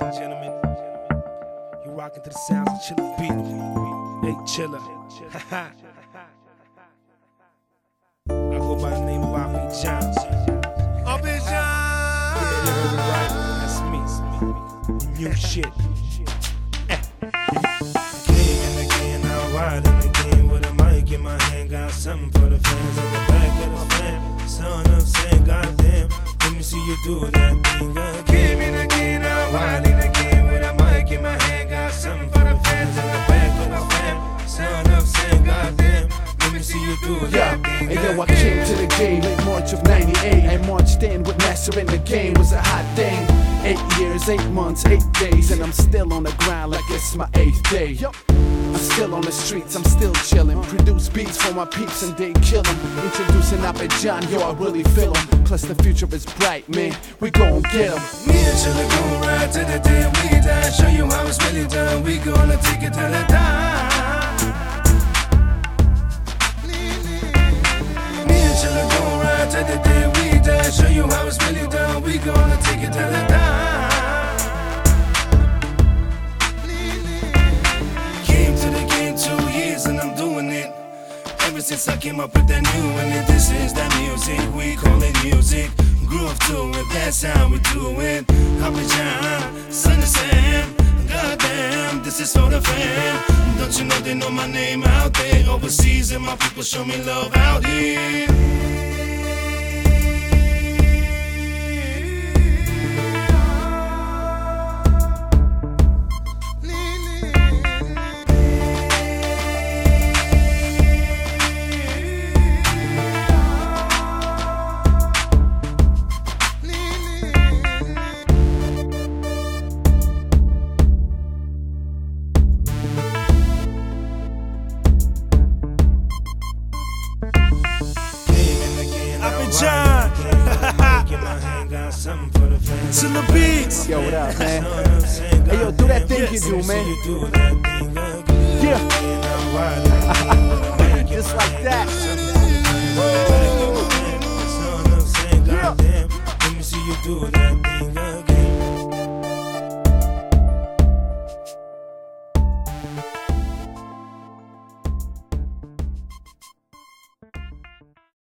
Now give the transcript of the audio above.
ladies and gentlemen. You rocking to the sounds of Chilla Beat. Hey, Chilla. I go by the name of Bobby Johnson. Bobby You heard it right. That's me. New shit. Again and again, I'm riding again with a mic in my hand. Got something for the fans in the back of the fan. Son of saying, goddamn, let me see you do that thing Yeah, and yo, I came to the game late March of 98. I marched in with Master in the game, was a hot thing. Eight years, eight months, eight days, and I'm still on the ground like it's my eighth day. I'm still on the streets, I'm still chillin'. Produce beats for my peeps and they kill 'em. Introducing Abba John, yo, I really feel 'em. Plus, the future is bright, man. We gon' get 'em. Me and Chilla gon' ride to the day we die. Show you how it's really done. We gonna take it to the since I came up with that new and it, this is that music. We call it music. Groove to it, that's how we do it. Papa John, son of Sam. Goddamn, this is for the fam. Don't you know they know my name out there overseas and my people show me love out here. To the beats. Yo, what up, man? Hey, yo, do that thing you do, man.